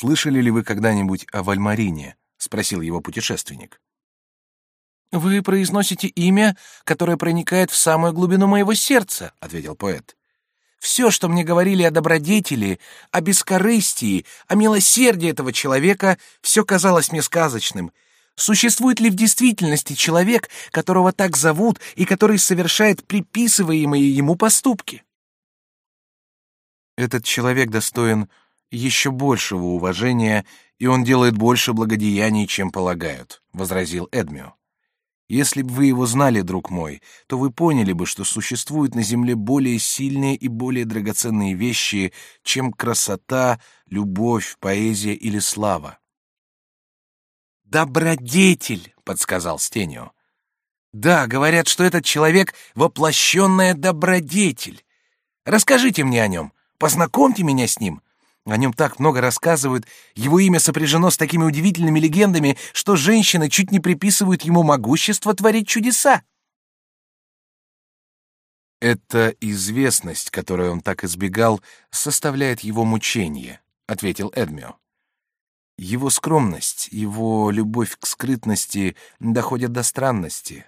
Слышали ли вы когда-нибудь о Вальмарине? спросил его путешественник. Вы произносите имя, которое проникает в самую глубину моего сердца, ответил поэт. Все, что мне говорили о добродетели, о бескорыстии, о милосердии этого человека, все казалось мне сказочным. Существует ли в действительности человек, которого так зовут и который совершает приписываемые ему поступки? Этот человек достоин еще большего уважения, и он делает больше благодеяний, чем полагают, возразил Эдмио. Если бы вы его знали, друг мой, то вы поняли бы, что существуют на земле более сильные и более драгоценные вещи, чем красота, любовь, поэзия или слава. «Добродетель», — подсказал Стенио. «Да, говорят, что этот человек — воплощенная добродетель. Расскажите мне о нем, познакомьте меня с ним. О нем так много рассказывают, его имя сопряжено с такими удивительными легендами, что женщины чуть не приписывают ему могущество творить чудеса». «Это известность, которую он так избегал, составляет его мучение», — ответил Эдмио. Его скромность, его любовь к скрытности доходят до странности.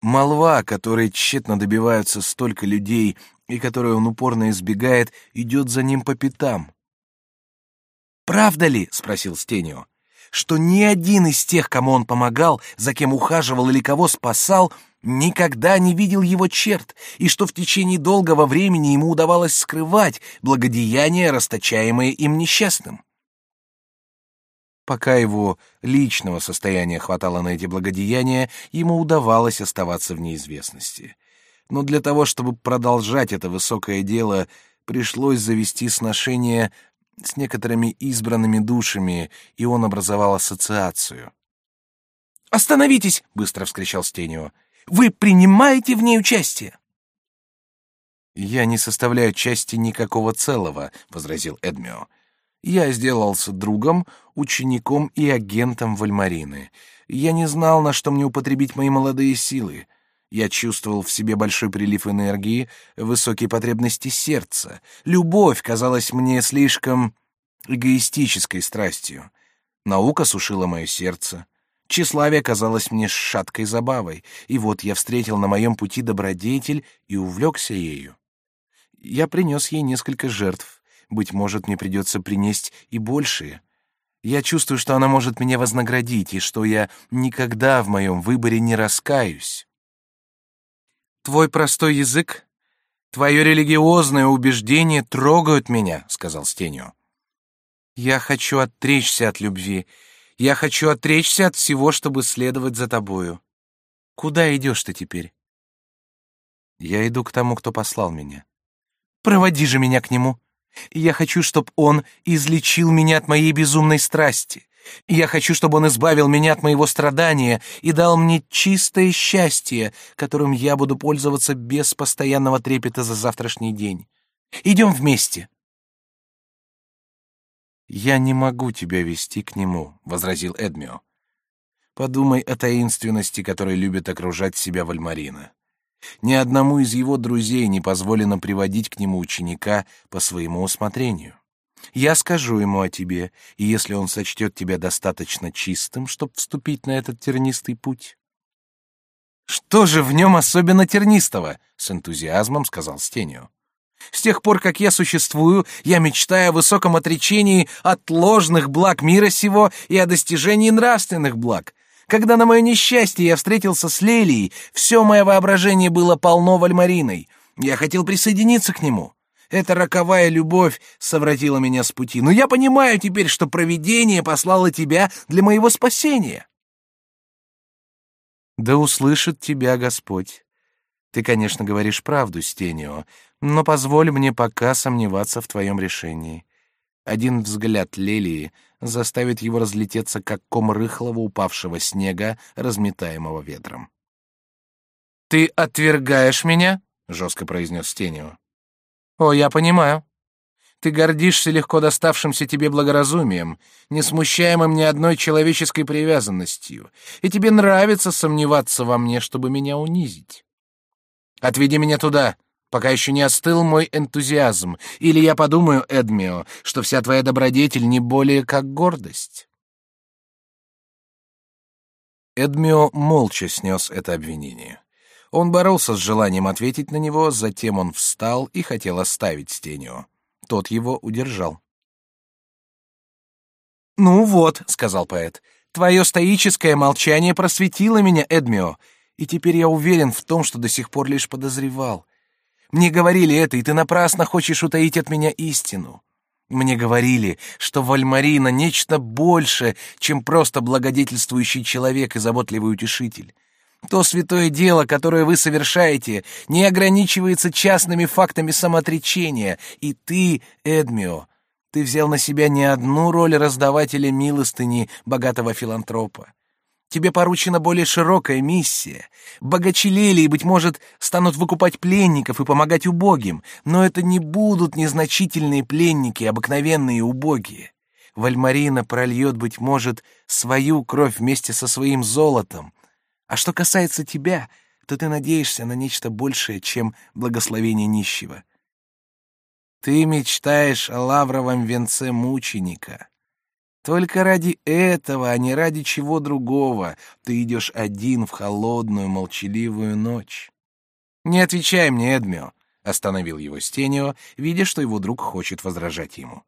Молва, которой тщетно добиваются столько людей и которую он упорно избегает, идет за ним по пятам. «Правда ли, — спросил Стенио, — что ни один из тех, кому он помогал, за кем ухаживал или кого спасал, никогда не видел его черт, и что в течение долгого времени ему удавалось скрывать благодеяния, расточаемые им несчастным?» Пока его личного состояния хватало на эти благодеяния, ему удавалось оставаться в неизвестности. Но для того, чтобы продолжать это высокое дело, пришлось завести сношение с некоторыми избранными душами, и он образовал ассоциацию. «Остановитесь!» — быстро вскричал Стенио. «Вы принимаете в ней участие?» «Я не составляю части никакого целого», — возразил Эдмио. Я сделался другом, учеником и агентом Вальмарины. Я не знал, на что мне употребить мои молодые силы. Я чувствовал в себе большой прилив энергии, высокие потребности сердца. Любовь казалась мне слишком эгоистической страстью. Наука сушила мое сердце. Тщеславие казалось мне шаткой забавой, и вот я встретил на моем пути добродетель и увлекся ею. Я принес ей несколько жертв, быть может, мне придется принести и большие. Я чувствую, что она может меня вознаградить, и что я никогда в моем выборе не раскаюсь. Твой простой язык, твое религиозное убеждение трогают меня, сказал Стенио. Я хочу отречься от любви. Я хочу отречься от всего, чтобы следовать за тобою. Куда идешь ты теперь? Я иду к тому, кто послал меня. Проводи же меня к нему. Я хочу, чтобы он излечил меня от моей безумной страсти. Я хочу, чтобы он избавил меня от моего страдания и дал мне чистое счастье, которым я буду пользоваться без постоянного трепета за завтрашний день. Идем вместе. Я не могу тебя вести к нему, возразил Эдмио. Подумай о таинственности, которой любит окружать себя Вальмарина. Ни одному из его друзей не позволено приводить к нему ученика по своему усмотрению. Я скажу ему о тебе, и если он сочтет тебя достаточно чистым, чтобы вступить на этот тернистый путь. Что же в нем особенно тернистого? С энтузиазмом сказал Стенио. С тех пор, как я существую, я мечтаю о высоком отречении от ложных благ мира сего и о достижении нравственных благ, когда на мое несчастье я встретился с Лелией, все мое воображение было полно Вальмариной. Я хотел присоединиться к нему. Эта роковая любовь совратила меня с пути. Но я понимаю теперь, что провидение послало тебя для моего спасения. Да услышит тебя Господь. Ты, конечно, говоришь правду, Стенио, но позволь мне пока сомневаться в твоем решении. Один взгляд Лелии заставит его разлететься, как ком рыхлого упавшего снега, разметаемого ветром. «Ты отвергаешь меня?» — жестко произнес Стенио. «О, я понимаю. Ты гордишься легко доставшимся тебе благоразумием, не смущаемым ни одной человеческой привязанностью, и тебе нравится сомневаться во мне, чтобы меня унизить. Отведи меня туда, пока еще не остыл мой энтузиазм, или я подумаю, Эдмио, что вся твоя добродетель не более как гордость. Эдмио молча снес это обвинение. Он боролся с желанием ответить на него, затем он встал и хотел оставить Стенио. Тот его удержал. «Ну вот», — сказал поэт, — «твое стоическое молчание просветило меня, Эдмио, и теперь я уверен в том, что до сих пор лишь подозревал. Мне говорили это, и ты напрасно хочешь утаить от меня истину. Мне говорили, что Вальмарина — нечто больше, чем просто благодетельствующий человек и заботливый утешитель. То святое дело, которое вы совершаете, не ограничивается частными фактами самоотречения, и ты, Эдмио, ты взял на себя не одну роль раздавателя милостыни богатого филантропа. Тебе поручена более широкая миссия. Богачи Лелии, быть может, станут выкупать пленников и помогать убогим, но это не будут незначительные пленники, обыкновенные убогие. Вальмарина прольет, быть может, свою кровь вместе со своим золотом. А что касается тебя, то ты надеешься на нечто большее, чем благословение нищего. Ты мечтаешь о лавровом венце мученика. Только ради этого, а не ради чего другого, ты идешь один в холодную, молчаливую ночь. Не отвечай мне, Эдмио, остановил его Стенио, видя, что его друг хочет возражать ему.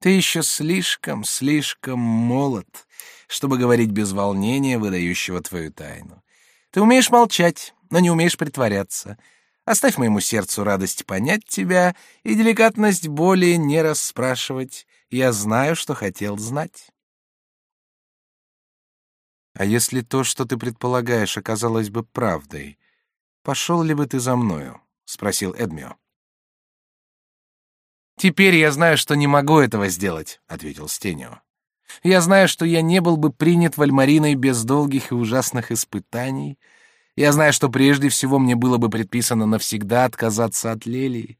Ты еще слишком, слишком молод, чтобы говорить без волнения, выдающего твою тайну. Ты умеешь молчать, но не умеешь притворяться. Оставь моему сердцу радость понять тебя и деликатность более не расспрашивать. Я знаю, что хотел знать. А если то, что ты предполагаешь, оказалось бы правдой, пошел ли бы ты за мною? спросил Эдмио. Теперь я знаю, что не могу этого сделать, ответил Стенио. Я знаю, что я не был бы принят Вальмариной без долгих и ужасных испытаний. Я знаю, что прежде всего мне было бы предписано навсегда отказаться от Лелии.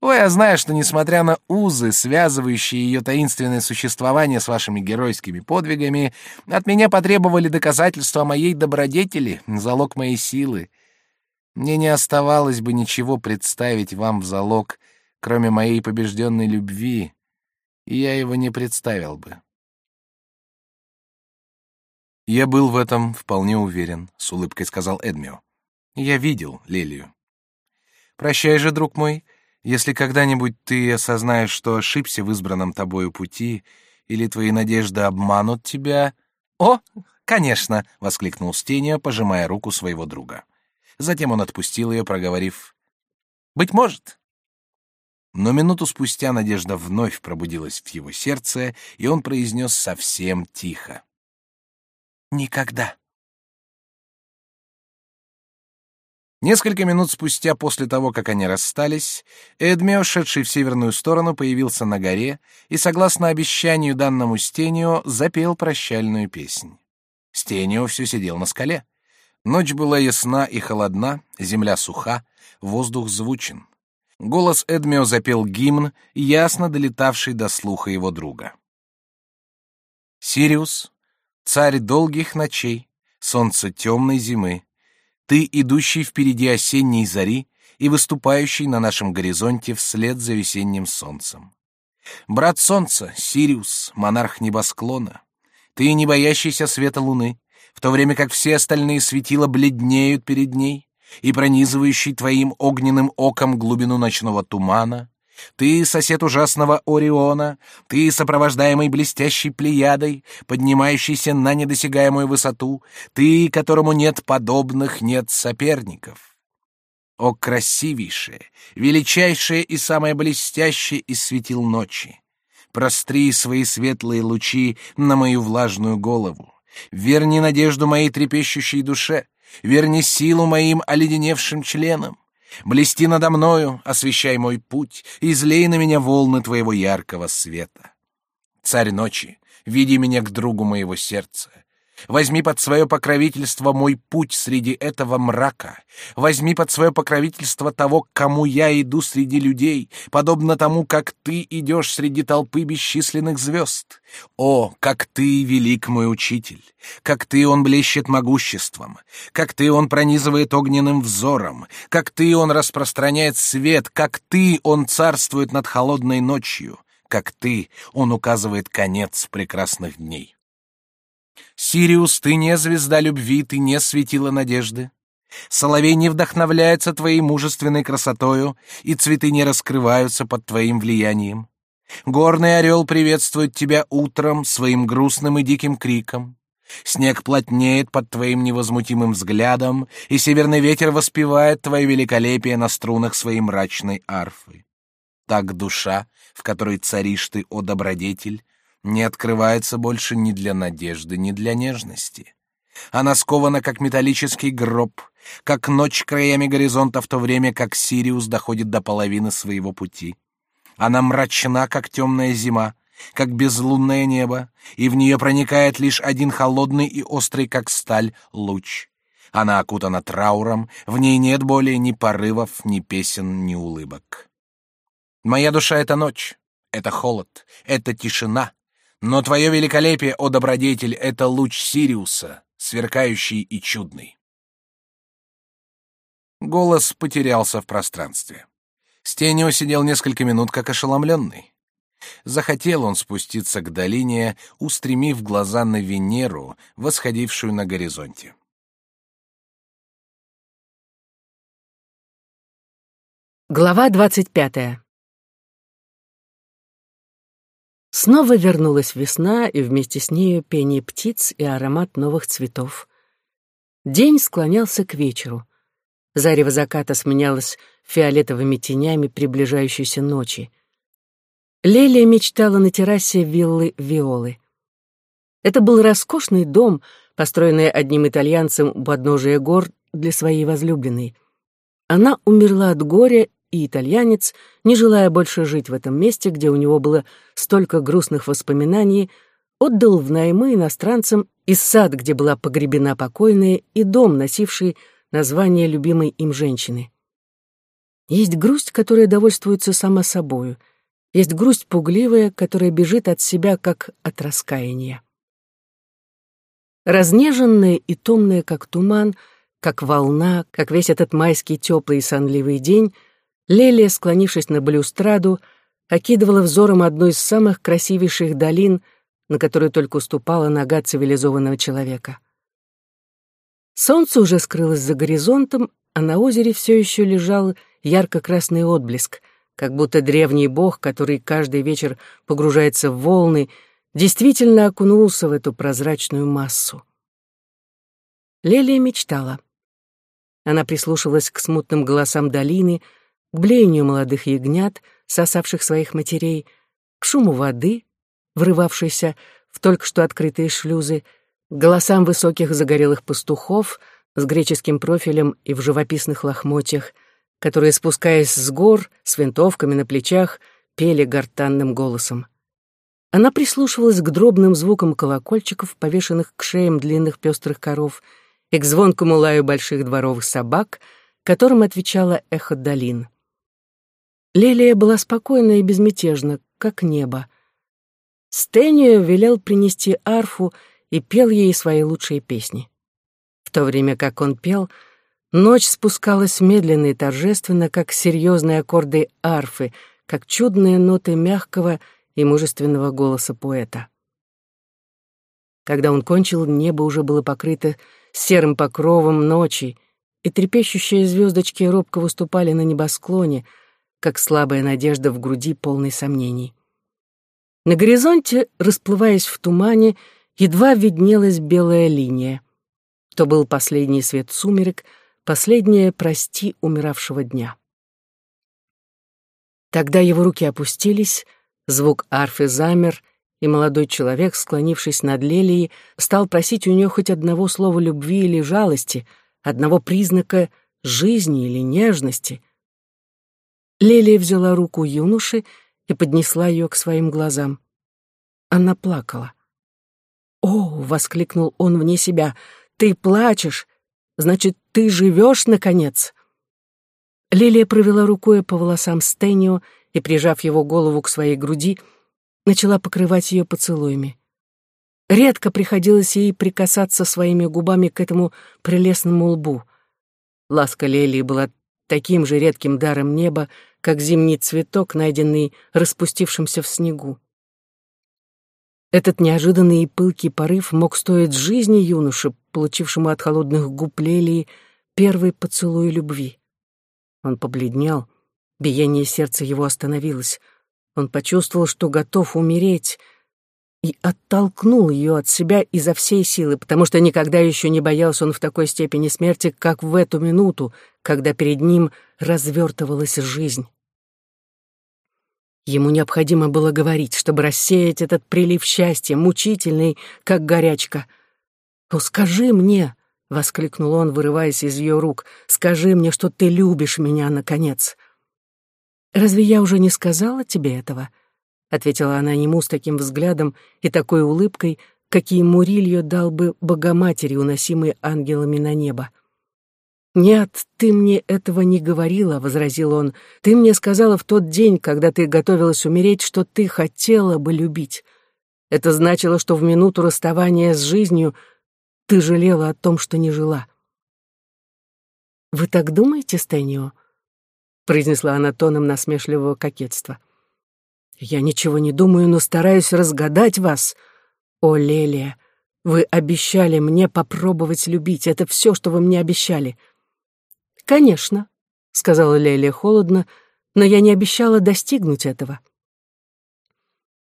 Ой, я знаю, что, несмотря на узы, связывающие ее таинственное существование с вашими геройскими подвигами, от меня потребовали доказательства моей добродетели, залог моей силы. Мне не оставалось бы ничего представить вам в залог, кроме моей побежденной любви, и я его не представил бы. «Я был в этом вполне уверен», — с улыбкой сказал Эдмио. «Я видел Лелию». «Прощай же, друг мой, если когда-нибудь ты осознаешь, что ошибся в избранном тобою пути, или твои надежды обманут тебя... О, конечно, воскликнул Стения, пожимая руку своего друга. Затем он отпустил ее, проговорив: "Быть может". Но минуту спустя надежда вновь пробудилась в его сердце, и он произнес совсем тихо: "Никогда". Несколько минут спустя после того, как они расстались, Эдмио, шедший в северную сторону, появился на горе и, согласно обещанию данному Стенио, запел прощальную песнь. Стенио все сидел на скале. Ночь была ясна и холодна, земля суха, воздух звучен. Голос Эдмио запел гимн, ясно долетавший до слуха его друга. Сириус, царь долгих ночей, солнце темной зимы, ты, идущий впереди осенней зари и выступающий на нашем горизонте вслед за весенним солнцем. Брат солнца, Сириус, монарх небосклона, ты, не боящийся света луны, в то время как все остальные светила бледнеют перед ней, и пронизывающий твоим огненным оком глубину ночного тумана, ты, сосед ужасного Ориона, ты, сопровождаемый блестящей плеядой, поднимающийся на недосягаемую высоту, ты, которому нет подобных, нет соперников. О, красивейшее, величайшее и самое блестящее из светил ночи! Простри свои светлые лучи на мою влажную голову. Верни надежду моей трепещущей душе, верни силу моим оледеневшим членам. Блести надо мною, освещай мой путь, и излей на меня волны твоего яркого света. Царь ночи, веди меня к другу моего сердца. Возьми под свое покровительство мой путь среди этого мрака. Возьми под свое покровительство того, к кому я иду среди людей, подобно тому, как ты идешь среди толпы бесчисленных звезд. О, как ты велик мой учитель! Как ты он блещет могуществом! Как ты он пронизывает огненным взором! Как ты он распространяет свет! Как ты он царствует над холодной ночью! Как ты он указывает конец прекрасных дней! Сириус, ты не звезда любви, ты не светила надежды. Соловей не вдохновляется твоей мужественной красотою, и цветы не раскрываются под твоим влиянием. Горный орел приветствует тебя утром своим грустным и диким криком. Снег плотнеет под твоим невозмутимым взглядом, и северный ветер воспевает твое великолепие на струнах своей мрачной арфы. Так душа, в которой царишь ты, о добродетель, не открывается больше ни для надежды, ни для нежности. Она скована, как металлический гроб, как ночь краями горизонта, в то время как Сириус доходит до половины своего пути. Она мрачна, как темная зима, как безлунное небо, и в нее проникает лишь один холодный и острый, как сталь, луч. Она окутана трауром, в ней нет более ни порывов, ни песен, ни улыбок. Моя душа — это ночь, это холод, это тишина, но твое великолепие, о добродетель, это луч Сириуса, сверкающий и чудный. Голос потерялся в пространстве. Стенио сидел несколько минут как ошеломленный. Захотел он спуститься к долине, устремив глаза на Венеру, восходившую на горизонте. Глава двадцать пятая Снова вернулась весна, и вместе с нею пение птиц и аромат новых цветов. День склонялся к вечеру. Зарево заката сменялось фиолетовыми тенями приближающейся ночи. Лелия мечтала на террасе виллы Виолы. Это был роскошный дом, построенный одним итальянцем у подножия гор для своей возлюбленной. Она умерла от горя и итальянец, не желая больше жить в этом месте, где у него было столько грустных воспоминаний, отдал в наймы иностранцам и сад, где была погребена покойная, и дом, носивший название любимой им женщины. Есть грусть, которая довольствуется сама собою, есть грусть пугливая, которая бежит от себя, как от раскаяния. Разнеженная и томная, как туман, как волна, как весь этот майский теплый и сонливый день — Лелия, склонившись на балюстраду, окидывала взором одну из самых красивейших долин, на которую только уступала нога цивилизованного человека. Солнце уже скрылось за горизонтом, а на озере все еще лежал ярко-красный отблеск, как будто древний бог, который каждый вечер погружается в волны, действительно окунулся в эту прозрачную массу. Лелия мечтала. Она прислушивалась к смутным голосам долины — к блеянию молодых ягнят, сосавших своих матерей, к шуму воды, врывавшейся в только что открытые шлюзы, к голосам высоких загорелых пастухов с греческим профилем и в живописных лохмотьях, которые, спускаясь с гор, с винтовками на плечах, пели гортанным голосом. Она прислушивалась к дробным звукам колокольчиков, повешенных к шеям длинных пестрых коров, и к звонкому лаю больших дворовых собак, которым отвечало эхо долин. Лилия была спокойна и безмятежна, как небо. Стэнио велел принести арфу и пел ей свои лучшие песни. В то время как он пел, ночь спускалась медленно и торжественно, как серьезные аккорды арфы, как чудные ноты мягкого и мужественного голоса поэта. Когда он кончил, небо уже было покрыто серым покровом ночи, и трепещущие звездочки робко выступали на небосклоне — как слабая надежда в груди полной сомнений. На горизонте, расплываясь в тумане, едва виднелась белая линия. То был последний свет сумерек, последнее «прости» умиравшего дня. Тогда его руки опустились, звук арфы замер, и молодой человек, склонившись над Лелией, стал просить у нее хоть одного слова любви или жалости, одного признака жизни или нежности — Лелия взяла руку юноши и поднесла ее к своим глазам. Она плакала. «О!» — воскликнул он вне себя. «Ты плачешь! Значит, ты живешь, наконец!» Лилия провела рукой по волосам Стэнио и, прижав его голову к своей груди, начала покрывать ее поцелуями. Редко приходилось ей прикасаться своими губами к этому прелестному лбу. Ласка Лелии была таким же редким даром неба, как зимний цветок, найденный распустившимся в снегу. Этот неожиданный и пылкий порыв мог стоить жизни юноши, получившему от холодных губ Лелии первый поцелуй любви. Он побледнел, биение сердца его остановилось. Он почувствовал, что готов умереть, и оттолкнул ее от себя изо всей силы, потому что никогда еще не боялся он в такой степени смерти, как в эту минуту, когда перед ним развертывалась жизнь. Ему необходимо было говорить, чтобы рассеять этот прилив счастья, мучительный, как горячка. «О, скажи мне!» — воскликнул он, вырываясь из ее рук. «Скажи мне, что ты любишь меня, наконец!» «Разве я уже не сказала тебе этого?» — ответила она ему с таким взглядом и такой улыбкой, какие Мурильо дал бы Богоматери, уносимой ангелами на небо. «Нет, ты мне этого не говорила», — возразил он. «Ты мне сказала в тот день, когда ты готовилась умереть, что ты хотела бы любить. Это значило, что в минуту расставания с жизнью ты жалела о том, что не жила». «Вы так думаете, Стэнио?» — произнесла она тоном насмешливого кокетства. «Я ничего не думаю, но стараюсь разгадать вас. О, Лелия, вы обещали мне попробовать любить. Это все, что вы мне обещали». «Конечно», — сказала Лелия холодно, «но я не обещала достигнуть этого».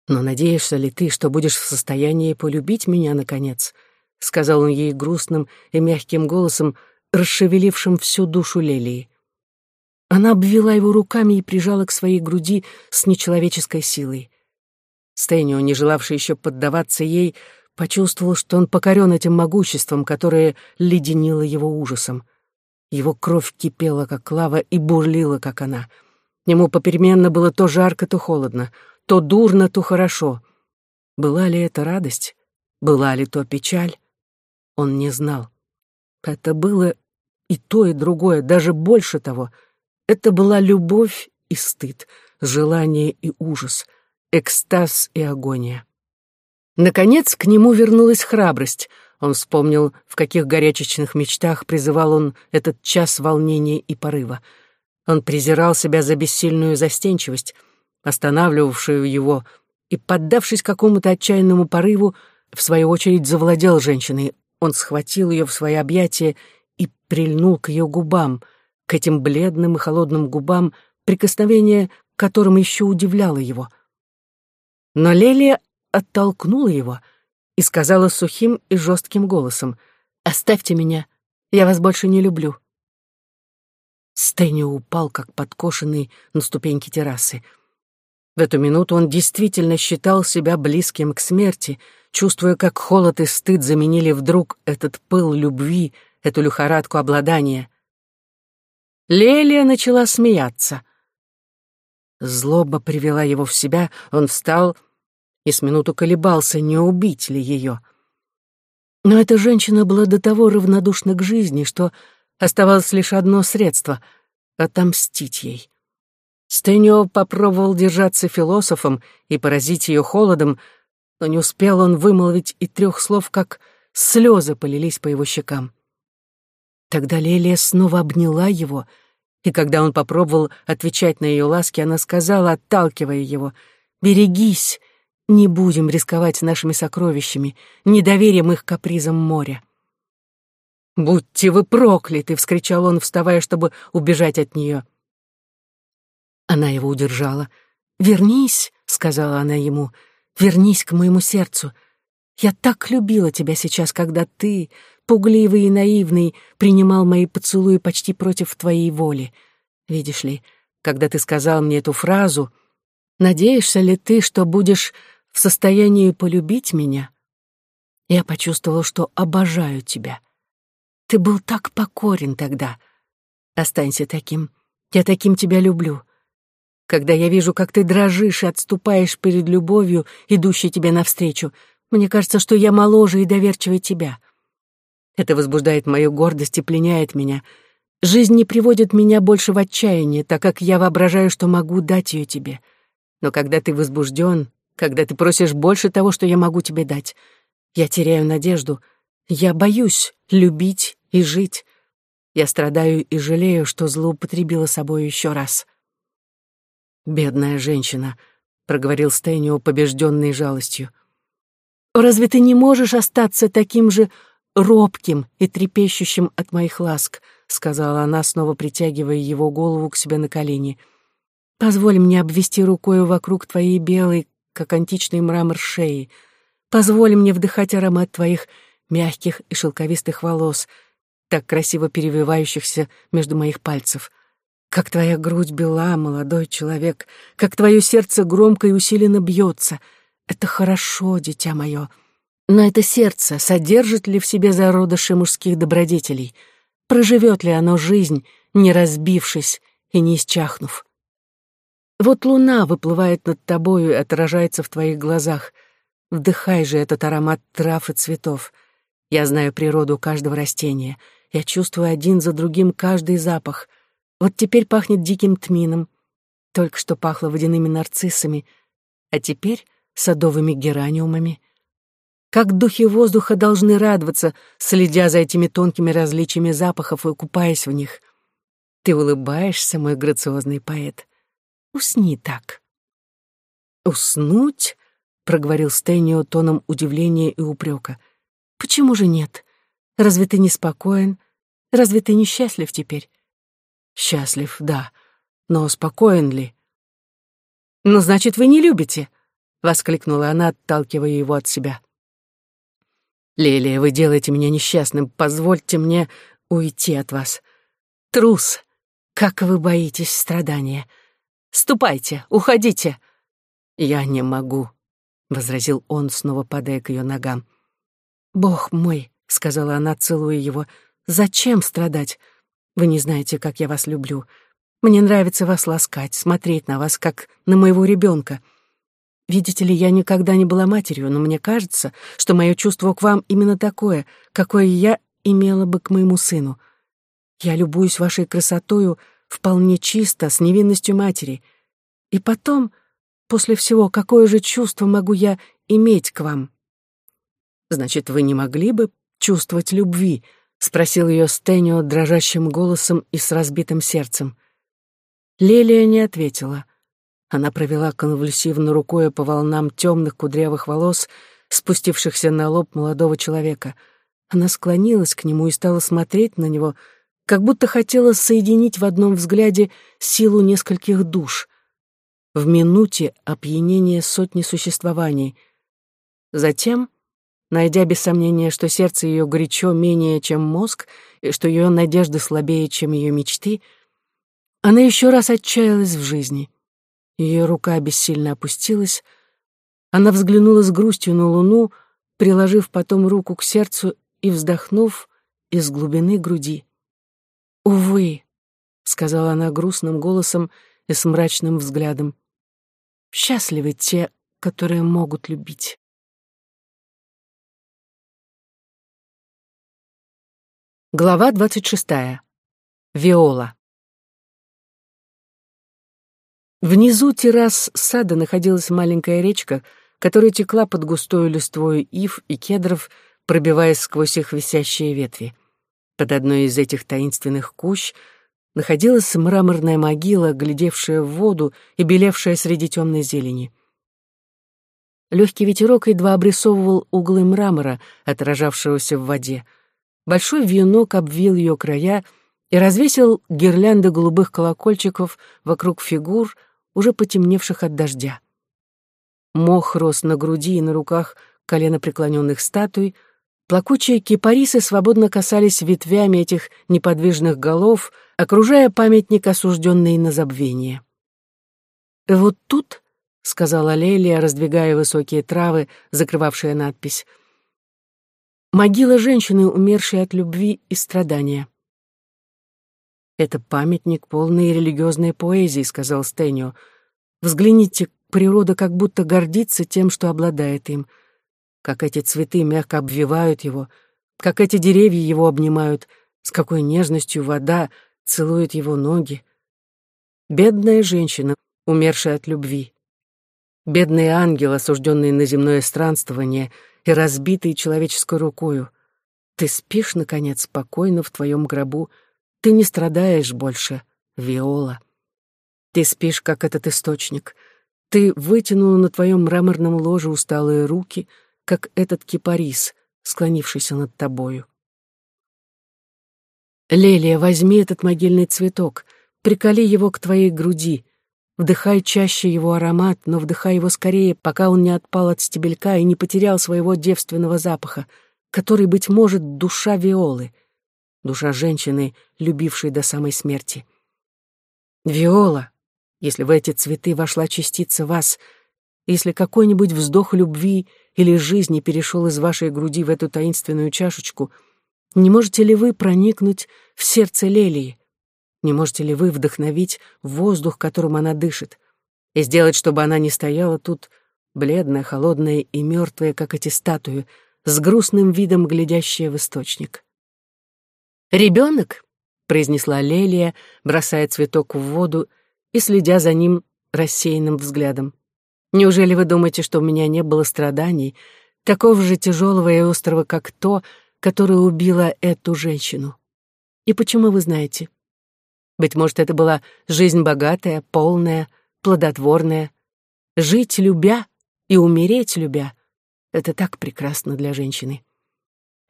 «Но надеешься ли ты, что будешь в состоянии полюбить меня, наконец?» — сказал он ей грустным и мягким голосом, расшевелившим всю душу Лелии. Она обвела его руками и прижала к своей груди с нечеловеческой силой. Стэнио, не желавший еще поддаваться ей, почувствовал, что он покорен этим могуществом, которое леденило его ужасом. Его кровь кипела, как лава, и бурлила, как она. Ему попеременно было то жарко, то холодно, то дурно, то хорошо. Была ли это радость? Была ли то печаль? Он не знал. Это было и то, и другое, даже больше того. Это была любовь и стыд, желание и ужас, экстаз и агония. Наконец к нему вернулась храбрость — он вспомнил, в каких горячечных мечтах призывал он этот час волнения и порыва. Он презирал себя за бессильную застенчивость, останавливавшую его, и, поддавшись какому-то отчаянному порыву, в свою очередь завладел женщиной. Он схватил ее в свои объятия и прильнул к ее губам, к этим бледным и холодным губам, прикосновение к которым еще удивляло его. Но Лелия оттолкнула его — и сказала сухим и жестким голосом, «Оставьте меня, я вас больше не люблю». Стэнни упал, как подкошенный на ступеньки террасы. В эту минуту он действительно считал себя близким к смерти, чувствуя, как холод и стыд заменили вдруг этот пыл любви, эту лихорадку обладания. Лелия начала смеяться. Злоба привела его в себя, он встал — и с минуту колебался, не убить ли ее. Но эта женщина была до того равнодушна к жизни, что оставалось лишь одно средство — отомстить ей. Стэнио попробовал держаться философом и поразить ее холодом, но не успел он вымолвить и трех слов, как слезы полились по его щекам. Тогда Лелия снова обняла его, и когда он попробовал отвечать на ее ласки, она сказала, отталкивая его, «Берегись, не будем рисковать нашими сокровищами, не доверим их капризам моря. «Будьте вы прокляты!» — вскричал он, вставая, чтобы убежать от нее. Она его удержала. «Вернись!» — сказала она ему. «Вернись к моему сердцу. Я так любила тебя сейчас, когда ты, пугливый и наивный, принимал мои поцелуи почти против твоей воли. Видишь ли, когда ты сказал мне эту фразу, надеешься ли ты, что будешь в состоянии полюбить меня, я почувствовала, что обожаю тебя. Ты был так покорен тогда. Останься таким. Я таким тебя люблю. Когда я вижу, как ты дрожишь и отступаешь перед любовью, идущей тебе навстречу, Мне кажется, что я моложе и доверчивее тебя. Это возбуждает мою гордость и пленяет меня. Жизнь не приводит меня больше в отчаяние, так как я воображаю, что могу дать ее тебе. Но когда ты возбужден, когда ты просишь больше того, что я могу тебе дать, я теряю надежду. Я боюсь любить и жить. Я страдаю и жалею, что злоупотребила собой еще раз. «Бедная женщина», — проговорил Стэнио, побежденный жалостью. «Разве ты не можешь остаться таким же робким и трепещущим от моих ласк?» — сказала она, снова притягивая его голову к себе на колени. «Позволь мне обвести рукою вокруг твоей белой, как античный мрамор шеи. Позволь мне вдыхать аромат твоих мягких и шелковистых волос, так красиво перевивающихся между моих пальцев. Как твоя грудь бела, молодой человек, как твое сердце громко и усиленно бьется. Это хорошо, дитя мое. Но это сердце содержит ли в себе зародыши мужских добродетелей? Проживет ли оно жизнь, не разбившись и не исчахнув? Вот луна выплывает над тобою и отражается в твоих глазах. Вдыхай же этот аромат трав и цветов. Я знаю природу каждого растения. Я чувствую один за другим каждый запах — вот теперь пахнет диким тмином, только что пахло водяными нарциссами, а теперь садовыми гераниумами. Как духи воздуха должны радоваться, следя за этими тонкими различиями запахов и купаясь в них. Ты улыбаешься, мой грациозный поэт. Усни так. «Уснуть?» — проговорил Стэнио тоном удивления и упрека. «Почему же нет? Разве ты не спокоен? Разве ты несчастлив теперь? Счастлив, да. Но спокоен ли? «Ну, значит, вы не любите!» — воскликнула она, отталкивая его от себя. «Лелия, вы делаете меня несчастным. Позвольте мне уйти от вас. Трус! Как вы боитесь страдания! Ступайте, уходите!» «Я не могу», — возразил он, снова падая к ее ногам. «Бог мой», — сказала она, целуя его, — «зачем страдать? Вы не знаете, как я вас люблю. Мне нравится вас ласкать, смотреть на вас, как на моего ребенка. Видите ли, я никогда не была матерью, но мне кажется, что мое чувство к вам именно такое, какое я имела бы к моему сыну. Я любуюсь вашей красотою вполне чисто, с невинностью матери. И потом, после всего, какое же чувство могу я иметь к вам? Значит, вы не могли бы чувствовать любви, — спросил ее Стэнио дрожащим голосом и с разбитым сердцем. Лелия не ответила. Она провела конвульсивно рукой по волнам темных кудрявых волос, спустившихся на лоб молодого человека. Она склонилась к нему и стала смотреть на него, как будто хотела соединить в одном взгляде силу нескольких душ. В минуте опьянения сотни существований. Затем найдя без сомнения, что сердце ее горячо менее, чем мозг, и что ее надежды слабее, чем ее мечты, она еще раз отчаялась в жизни. Ее рука бессильно опустилась, она взглянула с грустью на луну, приложив потом руку к сердцу и вздохнув из глубины груди. «Увы», — сказала она грустным голосом и с мрачным взглядом, — «счастливы те, которые могут любить». Глава двадцать шестая. Виола. Внизу террас сада находилась маленькая речка, которая текла под густой листвой ив и кедров, пробиваясь сквозь их висящие ветви. Под одной из этих таинственных кущ находилась мраморная могила, глядевшая в воду и белевшая среди темной зелени. Легкий ветерок едва обрисовывал углы мрамора, отражавшегося в воде — Большой вьюнок обвил ее края и развесил гирлянды голубых колокольчиков вокруг фигур, уже потемневших от дождя. Мох рос на груди и на руках коленопреклоненных статуй, плакучие кипарисы свободно касались ветвями этих неподвижных голов, окружая памятник, осужденный на забвение. «Вот тут», — сказала Лелия, раздвигая высокие травы, закрывавшие надпись, — Могила женщины, умершей от любви и страдания. «Это памятник полной религиозной поэзии», — сказал Стэнио. «Взгляните, природа как будто гордится тем, что обладает им. как эти цветы мягко обвивают его, как эти деревья его обнимают, с какой нежностью вода целует его ноги. Бедная женщина, умершая от любви. Бедный ангел, осужденный на земное странствование и разбитый человеческой рукою. Ты спишь, наконец, спокойно в твоем гробу. Ты не страдаешь больше, Виола. Ты спишь, как этот источник. Ты вытянула на твоем мраморном ложе усталые руки, как этот кипарис, склонившийся над тобою. Лелия, возьми этот могильный цветок, приколи его к твоей груди, вдыхай чаще его аромат, но вдыхай его скорее, пока он не отпал от стебелька и не потерял своего девственного запаха, который, быть может, душа Виолы, душа женщины, любившей до самой смерти. Виола, если в эти цветы вошла частица вас, если какой-нибудь вздох любви или жизни перешел из вашей груди в эту таинственную чашечку — не можете ли вы проникнуть в сердце Лелии? Не можете ли вы вдохновить воздух, которым она дышит, и сделать, чтобы она не стояла тут, бледная, холодная и мертвая, как эти статуи, с грустным видом глядящая в источник? «Ребенок?» — произнесла Лелия, бросая цветок в воду и следя за ним рассеянным взглядом. «Неужели вы думаете, что у меня не было страданий, такого же тяжелого и острого, как то, которая убила эту женщину. И почему вы знаете? Быть может, это была жизнь богатая, полная, плодотворная. Жить любя и умереть любя — это так прекрасно для женщины.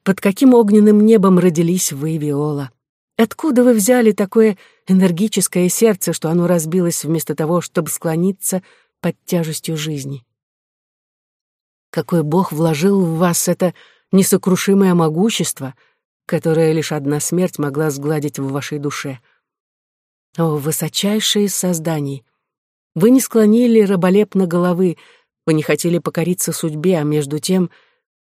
Под каким огненным небом родились вы, Виола? Откуда вы взяли такое энергическое сердце, что оно разбилось вместо того, чтобы склониться под тяжестью жизни? Какой Бог вложил в вас это несокрушимое могущество, которое лишь одна смерть могла сгладить в вашей душе. О, высочайшее из созданий! Вы не склонили раболепно головы, вы не хотели покориться судьбе, а между тем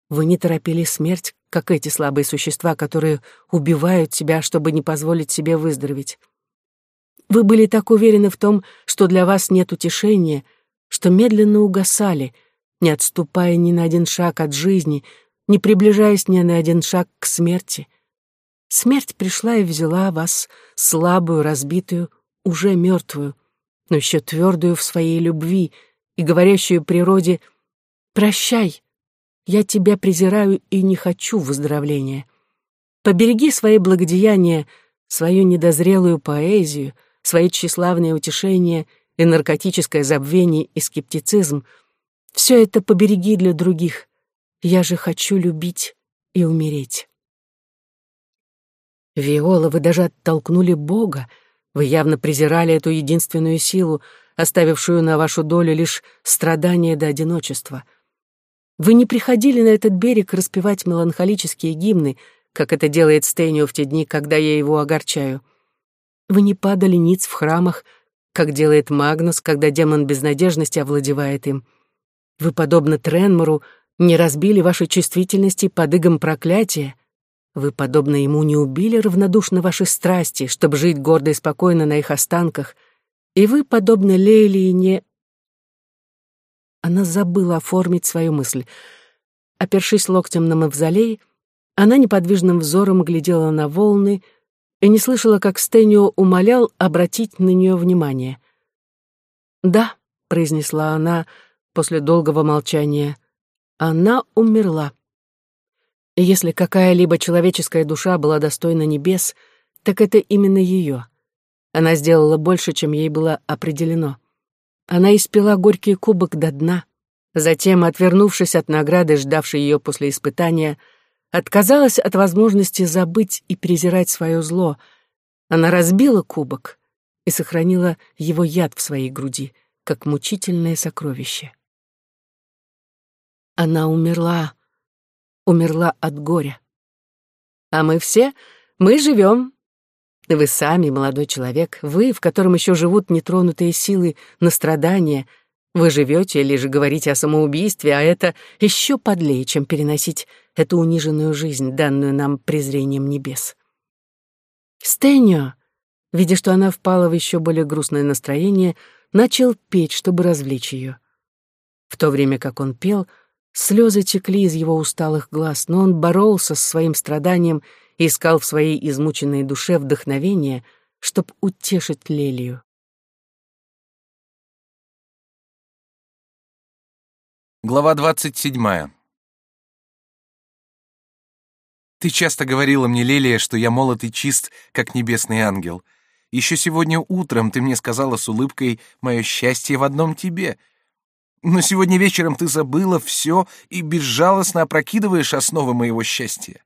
вы не торопили смерть, как эти слабые существа, которые убивают себя, чтобы не позволить себе выздороветь. Вы были так уверены в том, что для вас нет утешения, что медленно угасали, не отступая ни на один шаг от жизни, не приближаясь ни на один шаг к смерти. Смерть пришла и взяла вас, слабую, разбитую, уже мертвую, но еще твердую в своей любви и говорящую природе «Прощай, я тебя презираю и не хочу выздоровления. Побереги свои благодеяния, свою недозрелую поэзию, свои тщеславные утешения и наркотическое забвение и скептицизм. Все это побереги для других, я же хочу любить и умереть. Виола, вы даже оттолкнули Бога. Вы явно презирали эту единственную силу, оставившую на вашу долю лишь страдания до одиночества. Вы не приходили на этот берег распевать меланхолические гимны, как это делает Стэнио в те дни, когда я его огорчаю. Вы не падали ниц в храмах, как делает Магнус, когда демон безнадежности овладевает им. Вы, подобно Тренмору, не разбили вашей чувствительности под игом проклятия. Вы, подобно ему, не убили равнодушно ваши страсти, чтобы жить гордо и спокойно на их останках. И вы, подобно Лейлии, не... Она забыла оформить свою мысль. Опершись локтем на мавзолей, она неподвижным взором глядела на волны и не слышала, как Стэнио умолял обратить на нее внимание. «Да», — произнесла она после долгого молчания, — она умерла. И если какая-либо человеческая душа была достойна небес, так это именно ее. Она сделала больше, чем ей было определено. Она испила горький кубок до дна, затем, отвернувшись от награды, ждавшей ее после испытания, отказалась от возможности забыть и презирать свое зло. Она разбила кубок и сохранила его яд в своей груди, как мучительное сокровище. Она умерла, умерла от горя. А мы все, мы живем. Вы сами, молодой человек, вы, в котором еще живут нетронутые силы на страдания, вы живете или же говорите о самоубийстве, а это еще подлее, чем переносить эту униженную жизнь, данную нам презрением небес. Стэнио, видя, что она впала в еще более грустное настроение, начал петь, чтобы развлечь ее. В то время как он пел, Слезы текли из его усталых глаз, но он боролся с своим страданием искал в своей измученной душе вдохновение, чтобы утешить Лелию. Глава двадцать седьмая. Ты часто говорила мне, Лелия, что я молод и чист, как небесный ангел. Еще сегодня утром ты мне сказала с улыбкой «Мое счастье в одном тебе», но сегодня вечером ты забыла все и безжалостно опрокидываешь основы моего счастья.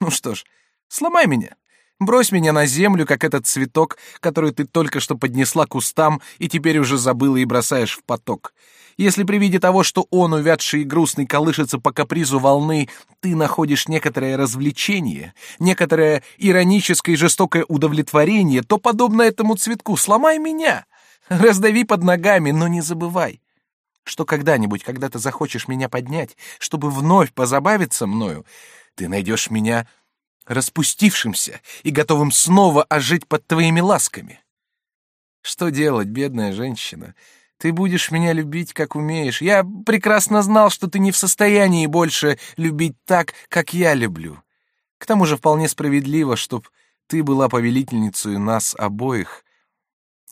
Ну что ж, сломай меня. Брось меня на землю, как этот цветок, который ты только что поднесла к кустам и теперь уже забыла и бросаешь в поток. Если при виде того, что он, увядший и грустный, колышется по капризу волны, ты находишь некоторое развлечение, некоторое ироническое и жестокое удовлетворение, то, подобно этому цветку, сломай меня, раздави под ногами, но не забывай что когда-нибудь, когда ты захочешь меня поднять, чтобы вновь позабавиться мною, ты найдешь меня распустившимся и готовым снова ожить под твоими ласками. Что делать, бедная женщина? Ты будешь меня любить, как умеешь. Я прекрасно знал, что ты не в состоянии больше любить так, как я люблю. К тому же вполне справедливо, чтоб ты была повелительницей нас обоих.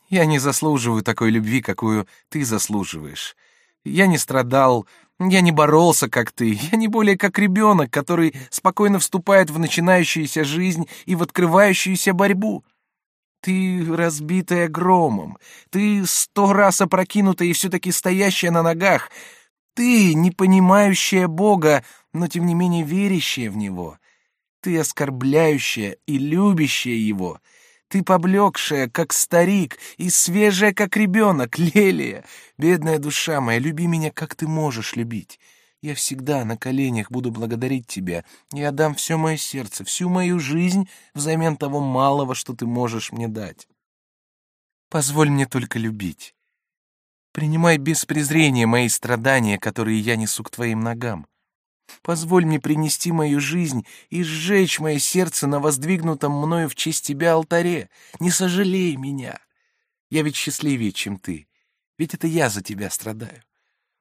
Я не заслуживаю такой любви, какую ты заслуживаешь. Я не страдал, я не боролся, как ты, я не более как ребенок, который спокойно вступает в начинающуюся жизнь и в открывающуюся борьбу. Ты разбитая громом, ты сто раз опрокинутая и все-таки стоящая на ногах, ты, не понимающая Бога, но тем не менее верящая в Него, ты оскорбляющая и любящая Его — ты поблекшая, как старик, и свежая, как ребенок, Лелия. Бедная душа моя, люби меня, как ты можешь любить. Я всегда на коленях буду благодарить тебя и отдам все мое сердце, всю мою жизнь взамен того малого, что ты можешь мне дать. Позволь мне только любить. Принимай без презрения мои страдания, которые я несу к твоим ногам. Позволь мне принести мою жизнь и сжечь мое сердце на воздвигнутом мною в честь тебя алтаре. Не сожалей меня. Я ведь счастливее, чем ты. Ведь это я за тебя страдаю.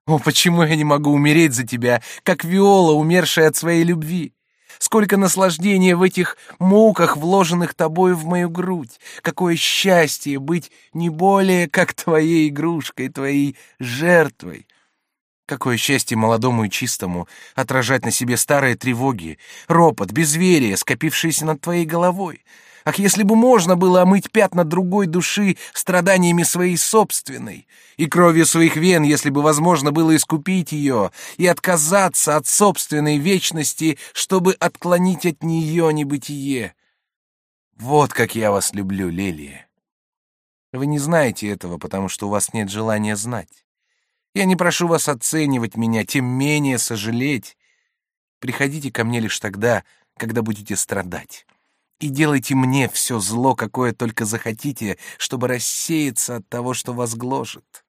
О, почему я не могу умереть за тебя, как Виола, умершая от своей любви? Сколько наслаждения в этих муках, вложенных тобой в мою грудь! Какое счастье быть не более как твоей игрушкой, твоей жертвой! Какое счастье молодому и чистому отражать на себе старые тревоги, ропот, безверие, скопившиеся над твоей головой. Ах, если бы можно было омыть пятна другой души страданиями своей собственной, и кровью своих вен, если бы возможно было искупить ее, и отказаться от собственной вечности, чтобы отклонить от нее небытие. Вот как я вас люблю, Лелия. Вы не знаете этого, потому что у вас нет желания знать. Я не прошу вас оценивать меня, тем менее сожалеть. Приходите ко мне лишь тогда, когда будете страдать. И делайте мне все зло, какое только захотите, чтобы рассеяться от того, что вас гложет.